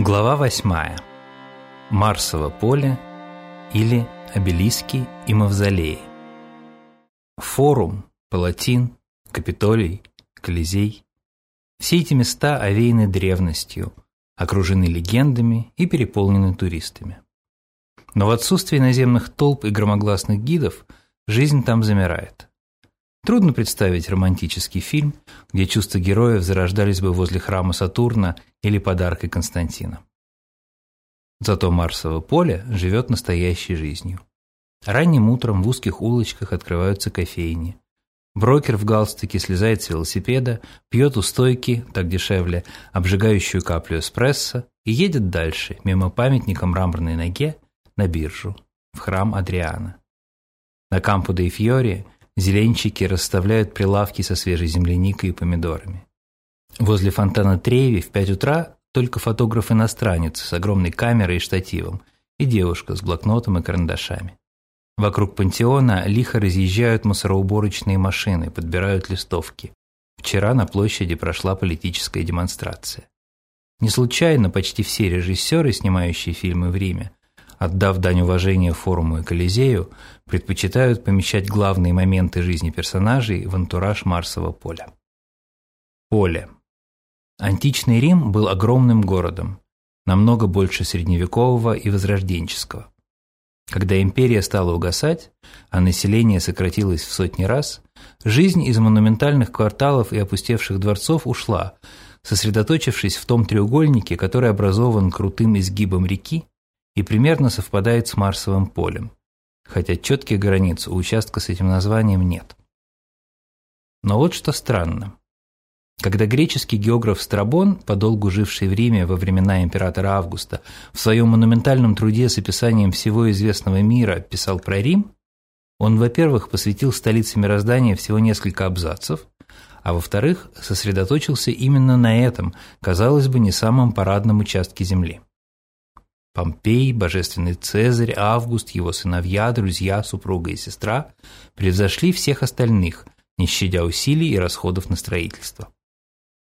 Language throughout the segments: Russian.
Глава 8. Марсово поле или обелиски и мавзолеи. Форум, Палатин, Капитолий, Колизей – все эти места овеяны древностью, окружены легендами и переполнены туристами. Но в отсутствии наземных толп и громогласных гидов жизнь там замирает. Трудно представить романтический фильм, где чувства героев зарождались бы возле храма Сатурна или подарка Константина. Зато Марсово поле живет настоящей жизнью. Ранним утром в узких улочках открываются кофейни. Брокер в галстуке слезает с велосипеда, пьет у стойки, так дешевле, обжигающую каплю эспрессо и едет дальше, мимо памятника мраморной ноге, на биржу, в храм Адриана. На Кампо де Фьори зеленщики расставляют прилавки со свежей земляникой и помидорами. Возле фонтана Треви в пять утра только фотограф-иностранец с огромной камерой и штативом и девушка с блокнотом и карандашами. Вокруг пантеона лихо разъезжают мусороуборочные машины, подбирают листовки. Вчера на площади прошла политическая демонстрация. Не случайно почти все режиссеры, снимающие фильмы в Риме, отдав дань уважения форуму и Колизею, предпочитают помещать главные моменты жизни персонажей в антураж Марсового поля. Поле. Античный Рим был огромным городом, намного больше средневекового и возрожденческого. Когда империя стала угасать, а население сократилось в сотни раз, жизнь из монументальных кварталов и опустевших дворцов ушла, сосредоточившись в том треугольнике, который образован крутым изгибом реки и примерно совпадает с Марсовым полем, хотя четких границ у участка с этим названием нет. Но вот что странно. Когда греческий географ Страбон, подолгу живший в Риме во времена императора Августа, в своем монументальном труде с описанием всего известного мира писал про Рим, он, во-первых, посвятил столице мироздания всего несколько абзацев, а во-вторых, сосредоточился именно на этом, казалось бы, не самом парадном участке Земли. Помпей, божественный Цезарь, Август, его сыновья, друзья, супруга и сестра превзошли всех остальных, не щадя усилий и расходов на строительство.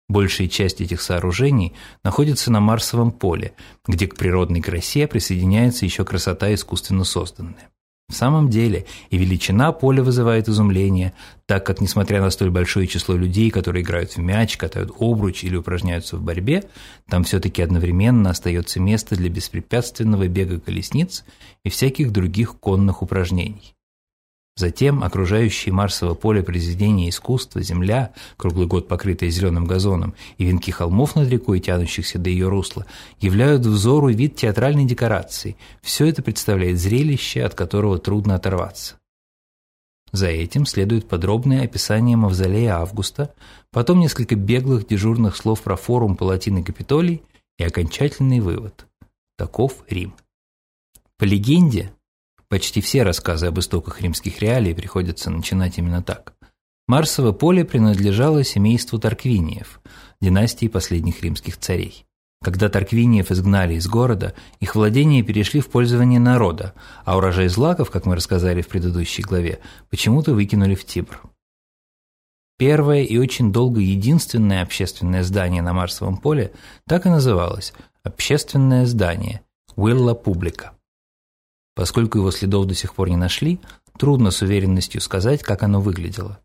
Большая часть этих сооружений находится на Марсовом поле, где к природной красе присоединяется еще красота искусственно созданная. В самом деле и величина поля вызывает изумление, так как, несмотря на столь большое число людей, которые играют в мяч, катают обруч или упражняются в борьбе, там все-таки одновременно остается место для беспрепятственного бега колесниц и всяких других конных упражнений. Затем окружающие Марсово поле произведения искусства, земля, круглый год покрытая зеленым газоном, и венки холмов над рекой, тянущихся до ее русла, являют взору вид театральной декорации. Все это представляет зрелище, от которого трудно оторваться. За этим следует подробное описание мавзолея Августа, потом несколько беглых дежурных слов про форум Палатин и Капитолий и окончательный вывод. Таков Рим. По легенде, Почти все рассказы об истоках римских реалий приходится начинать именно так. Марсово поле принадлежало семейству Тарквиниев, династии последних римских царей. Когда Тарквиниев изгнали из города, их владения перешли в пользование народа, а урожай злаков, как мы рассказали в предыдущей главе, почему-то выкинули в Тибр. Первое и очень долго единственное общественное здание на Марсовом поле так и называлось – «Общественное здание» – «Вилла Публика». Поскольку его следов до сих пор не нашли, трудно с уверенностью сказать, как оно выглядело.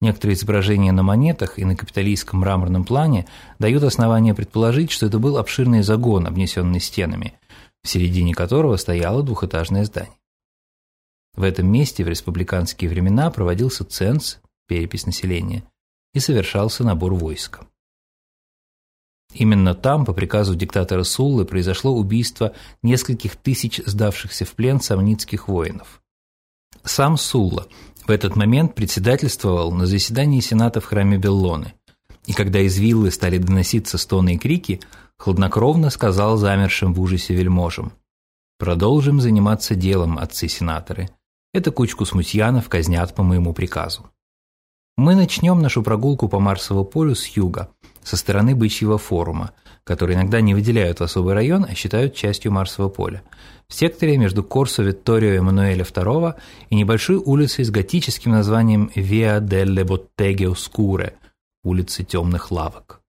Некоторые изображения на монетах и на капиталистском мраморном плане дают основания предположить, что это был обширный загон, обнесенный стенами, в середине которого стояло двухэтажное здание. В этом месте в республиканские времена проводился ценз, перепись населения, и совершался набор войска. Именно там, по приказу диктатора Суллы, произошло убийство нескольких тысяч сдавшихся в плен самнитских воинов. Сам Сулла в этот момент председательствовал на заседании Сената в храме Беллоны, и когда из виллы стали доноситься стоны и крики, хладнокровно сказал замершим в ужасе вельможам «Продолжим заниматься делом, отцы-сенаторы. Эту кучку смутьянов казнят по моему приказу». Мы начнем нашу прогулку по Марсовому полю с юга – со стороны бычьего форума, который иногда не выделяют в особый район, а считают частью Марсового поля, в секторе между Корсо Витторио Эммануэля II и небольшой улицей с готическим названием Via delle Botteghe Oscure – улицы темных лавок.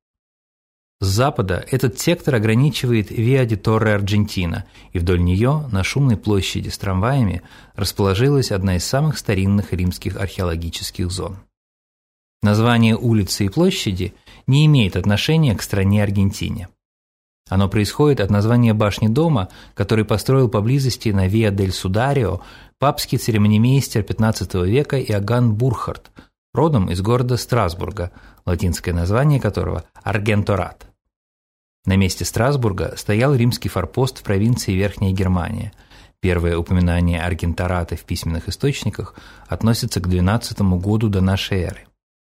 С запада этот сектор ограничивает Виа ди Торре Аргентина, и вдоль нее, на шумной площади с трамваями, расположилась одна из самых старинных римских археологических зон. Название улицы и площади не имеет отношения к стране Аргентине. Оно происходит от названия башни дома, который построил поблизости на Виа дель Сударио папский церемонимейстер XV века Иоганн Бурхард, родом из города Страсбурга, латинское название которого – Аргенторат. На месте Страсбурга стоял римский форпост в провинции Верхняя Германия. Первое упоминание Аргентората в письменных источниках относится к XII году до нашей эры.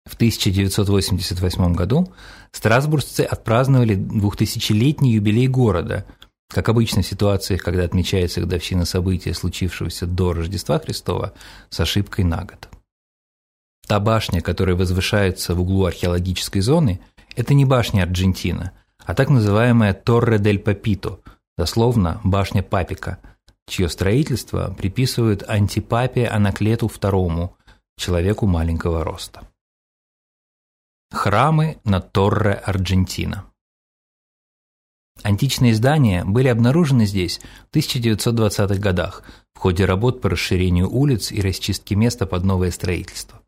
В 1988 году страсбуржцы отпраздновали двухтысячелетний юбилей города. Как обычно в ситуациях, когда отмечается годовщина события, случившегося до Рождества Христова, с ошибкой на год. Та башня, которая возвышается в углу археологической зоны, это не башня Аргентина, а так называемая Торре дель Папито, дословно башня Папика, чье строительство приписывают антипапе Анаклету II, человеку маленького роста. Храмы на Торре Аргентина. Античные здания были обнаружены здесь в 1920-х годах в ходе работ по расширению улиц и расчистке места под новое строительство.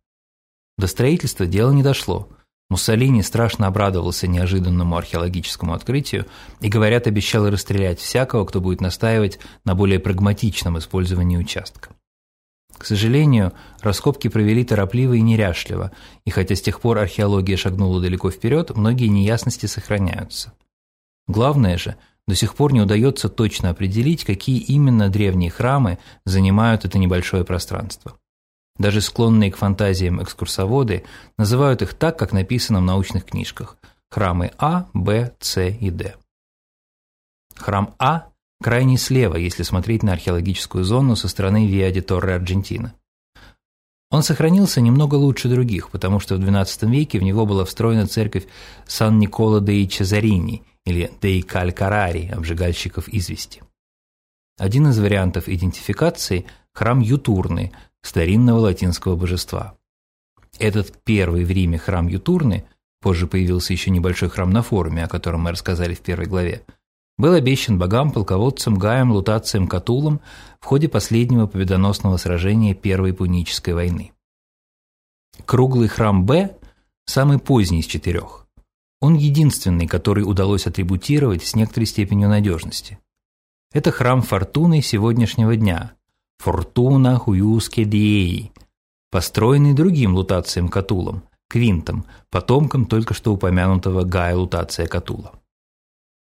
До строительства дело не дошло. Муссолини страшно обрадовался неожиданному археологическому открытию и, говорят, обещал расстрелять всякого, кто будет настаивать на более прагматичном использовании участка. К сожалению, раскопки провели торопливо и неряшливо, и хотя с тех пор археология шагнула далеко вперед, многие неясности сохраняются. Главное же, до сих пор не удается точно определить, какие именно древние храмы занимают это небольшое пространство. Даже склонные к фантазиям экскурсоводы называют их так, как написано в научных книжках – храмы А, Б, С и Д. Храм А крайне слева, если смотреть на археологическую зону со стороны Виади Торре Аргентина. Он сохранился немного лучше других, потому что в XII веке в него была встроена церковь Сан-Никола деи Чезарини или деи Калькарари, обжигальщиков извести. Один из вариантов идентификации – храм Ютурны, старинного латинского божества. Этот первый в Риме храм Ютурны, позже появился еще небольшой храм на форуме, о котором мы рассказали в первой главе – был обещан богам, полководцам Гаем, Лутацием, Катулом в ходе последнего победоносного сражения Первой Пунической войны. Круглый храм Б – самый поздний из четырех. Он единственный, который удалось атрибутировать с некоторой степенью надежности. Это храм Фортуны сегодняшнего дня – Фортуна Хуюске Диеи, построенный другим Лутацием Катулом, Квинтом, потомком только что упомянутого Гая Лутация Катула.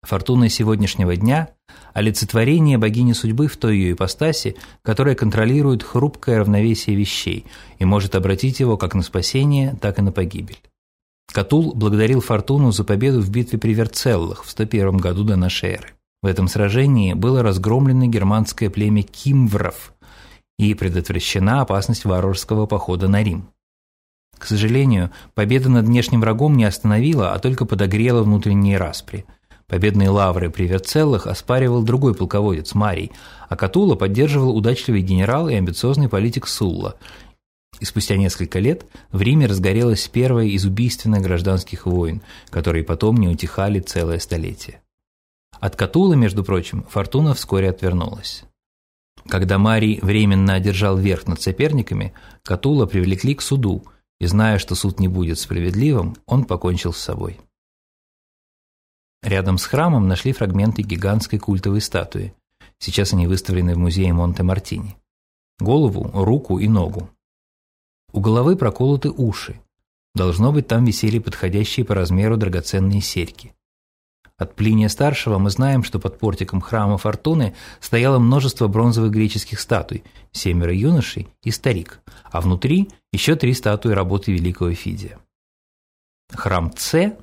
Фортуна сегодняшнего дня – олицетворение богини судьбы в той ее ипостаси, которая контролирует хрупкое равновесие вещей и может обратить его как на спасение, так и на погибель. Катул благодарил Фортуну за победу в битве при Верцеллах в 101 году до нашей эры. В этом сражении было разгромлено германское племя кимвров и предотвращена опасность варварского похода на Рим. К сожалению, победа над внешним врагом не остановила, а только подогрела внутренние распри – Победные лавры при Верцеллах оспаривал другой полководец Марий, а Катула поддерживал удачливый генерал и амбициозный политик Сулла. И спустя несколько лет в Риме разгорелась первая из убийственных гражданских войн, которые потом не утихали целое столетие. От Катулы, между прочим, фортуна вскоре отвернулась. Когда Марий временно одержал верх над соперниками, Катула привлекли к суду, и зная, что суд не будет справедливым, он покончил с собой. Рядом с храмом нашли фрагменты гигантской культовой статуи. Сейчас они выставлены в музее Монте-Мартини. Голову, руку и ногу. У головы проколоты уши. Должно быть, там висели подходящие по размеру драгоценные серьги. От Плиния-старшего мы знаем, что под портиком храма Фортуны стояло множество бронзовых греческих статуй, семеро юношей и старик, а внутри еще три статуи работы великого Фидия. Храм Ц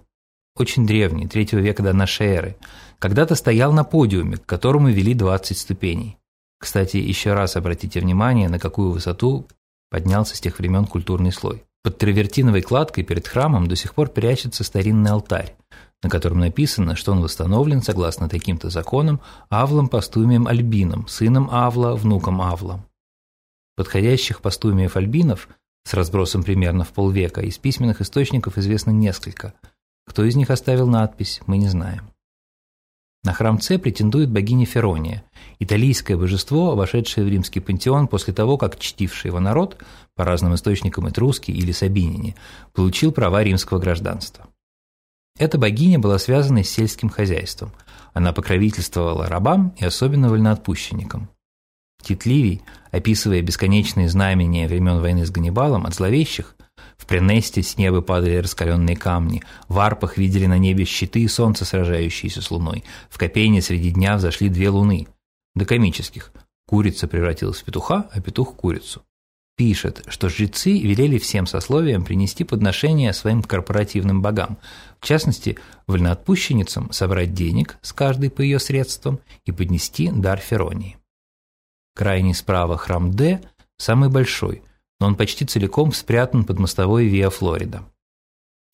очень древний, третьего века до нашей эры, когда-то стоял на подиуме, к которому вели 20 ступеней. Кстати, еще раз обратите внимание, на какую высоту поднялся с тех времен культурный слой. Под травертиновой кладкой перед храмом до сих пор прячется старинный алтарь, на котором написано, что он восстановлен согласно таким-то законам Авлом Пастумием Альбином, сыном Авла, внуком Авла. Подходящих пастумиев Альбинов с разбросом примерно в полвека из письменных источников известно несколько – Кто из них оставил надпись, мы не знаем. На храм С претендует богиня Ферония, италийское божество, вошедшее в римский пантеон после того, как чтивший его народ, по разным источникам этруски или сабинине, получил права римского гражданства. Эта богиня была связана с сельским хозяйством. Она покровительствовала рабам и особенно вольноотпущенникам. Тит Ливий, описывая бесконечные знамения времен войны с Ганнибалом от зловещих, в Пренесте с неба падали раскаленные камни, в Арпах видели на небе щиты и солнце, сражающиеся с луной, в Копейне среди дня взошли две луны. До комических. Курица превратилась в петуха, а петух курицу. Пишет, что жрецы велели всем сословиям принести подношения своим корпоративным богам, в частности, вольноотпущенницам собрать денег с каждой по ее средствам и поднести дар Феронии. Крайний справа храм Д самый большой, но он почти целиком спрятан под мостовой Виа Флорида.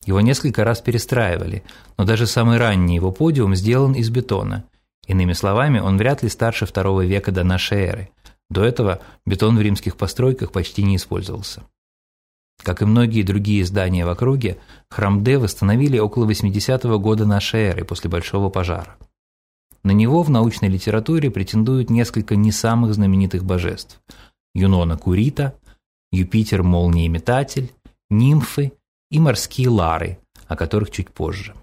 Его несколько раз перестраивали, но даже самый ранний его подиум сделан из бетона. Иными словами, он вряд ли старше второго века до нашей эры. До этого бетон в римских постройках почти не использовался. Как и многие другие здания в округе, храм Д восстановили около 80-го года нашей эры после Большого пожара. На него в научной литературе претендуют несколько не самых знаменитых божеств – Юнона Курита, Юпитер Молниеметатель, нимфы и морские лары, о которых чуть позже.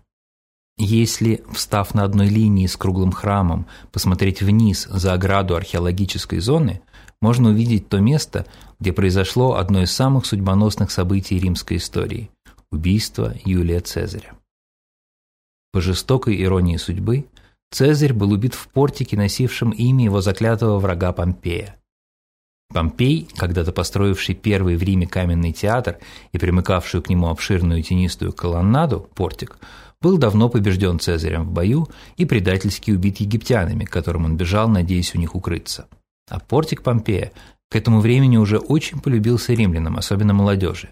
Если, встав на одной линии с круглым храмом, посмотреть вниз за ограду археологической зоны, можно увидеть то место, где произошло одно из самых судьбоносных событий римской истории – убийство Юлия Цезаря. По жестокой иронии судьбы, Цезарь был убит в портике, носившем имя его заклятого врага Помпея. Помпей, когда-то построивший первый в Риме каменный театр и примыкавшую к нему обширную тенистую колоннаду, портик, был давно побежден Цезарем в бою и предательски убит египтянами, к которым он бежал, надеясь у них укрыться. А портик Помпея к этому времени уже очень полюбился римлянам, особенно молодежи.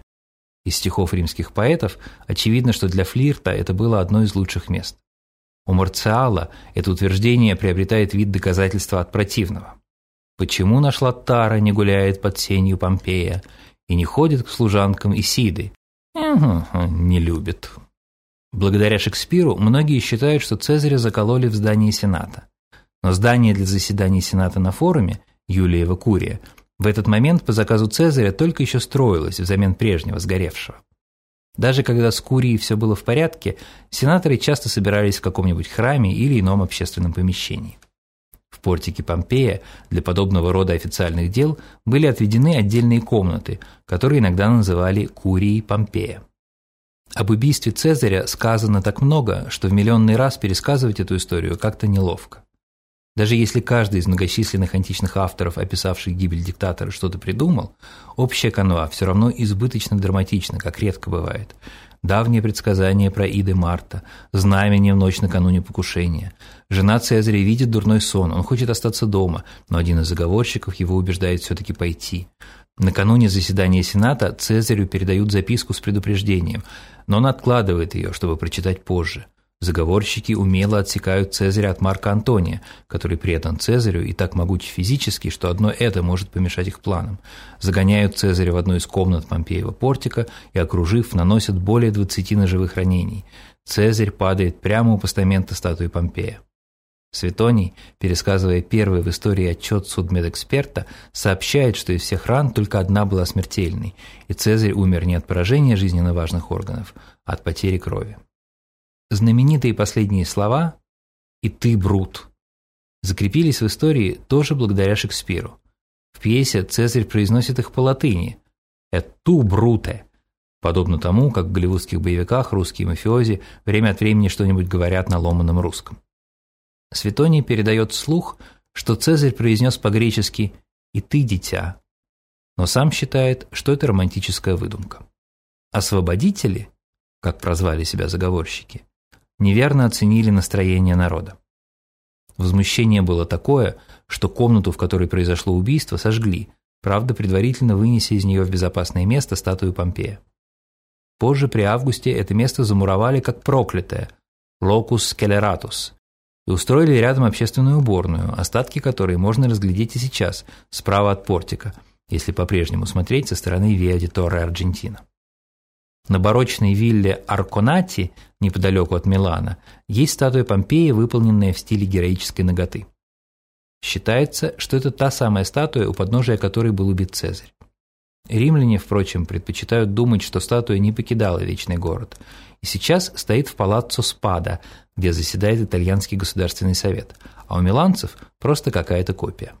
Из стихов римских поэтов очевидно, что для флирта это было одно из лучших мест. У Марциала это утверждение приобретает вид доказательства от противного. Почему нашла Тара не гуляет под сенью Помпея и не ходит к служанкам Исиды? Угу, не любит. Благодаря Шекспиру многие считают, что Цезаря закололи в здании Сената. Но здание для заседаний Сената на форуме, Юлиева Курия, в этот момент по заказу Цезаря только еще строилось взамен прежнего сгоревшего. Даже когда с Курией все было в порядке, сенаторы часто собирались в каком-нибудь храме или ином общественном помещении. В портике Помпея для подобного рода официальных дел были отведены отдельные комнаты, которые иногда называли Курией Помпея. Об убийстве Цезаря сказано так много, что в миллионный раз пересказывать эту историю как-то неловко. Даже если каждый из многочисленных античных авторов, описавших гибель диктатора, что-то придумал, общая канва все равно избыточно драматична, как редко бывает. Давнее предсказание про Иды Марта, знамение в ночь накануне покушения. Жена Цезаря видит дурной сон, он хочет остаться дома, но один из заговорщиков его убеждает все-таки пойти. Накануне заседания Сената Цезарю передают записку с предупреждением, но он откладывает ее, чтобы прочитать позже – Заговорщики умело отсекают Цезаря от Марка Антония, который предан Цезарю и так могуч физически, что одно это может помешать их планам. Загоняют Цезаря в одну из комнат Помпеева портика и, окружив, наносят более 20 ножевых ранений. Цезарь падает прямо у постамента статуи Помпея. Светоний, пересказывая первый в истории отчет судмедэксперта, сообщает, что из всех ран только одна была смертельной, и Цезарь умер не от поражения жизненно важных органов, а от потери крови. Знаменитые последние слова «и ты, Брут» закрепились в истории тоже благодаря Шекспиру. В пьесе Цезарь произносит их по латыни «эту бруте», подобно тому, как в голливудских боевиках русские мафиози время от времени что-нибудь говорят на ломаном русском. Светоний передает слух, что Цезарь произнес по-гречески «и ты, дитя», но сам считает, что это романтическая выдумка. Освободители, как прозвали себя заговорщики, неверно оценили настроение народа. Возмущение было такое, что комнату, в которой произошло убийство, сожгли, правда, предварительно вынеся из нее в безопасное место статую Помпея. Позже, при Августе, это место замуровали как проклятое – локус скелератус, и устроили рядом общественную уборную, остатки которой можно разглядеть и сейчас, справа от портика, если по-прежнему смотреть со стороны Виа Торре Аргентина. На барочной вилле Арконати, неподалеку от Милана, есть статуя Помпеи, выполненная в стиле героической ноготы. Считается, что это та самая статуя, у подножия которой был убит Цезарь. Римляне, впрочем, предпочитают думать, что статуя не покидала Вечный город, и сейчас стоит в палаццо Спада, где заседает итальянский государственный совет, а у миланцев просто какая-то копия.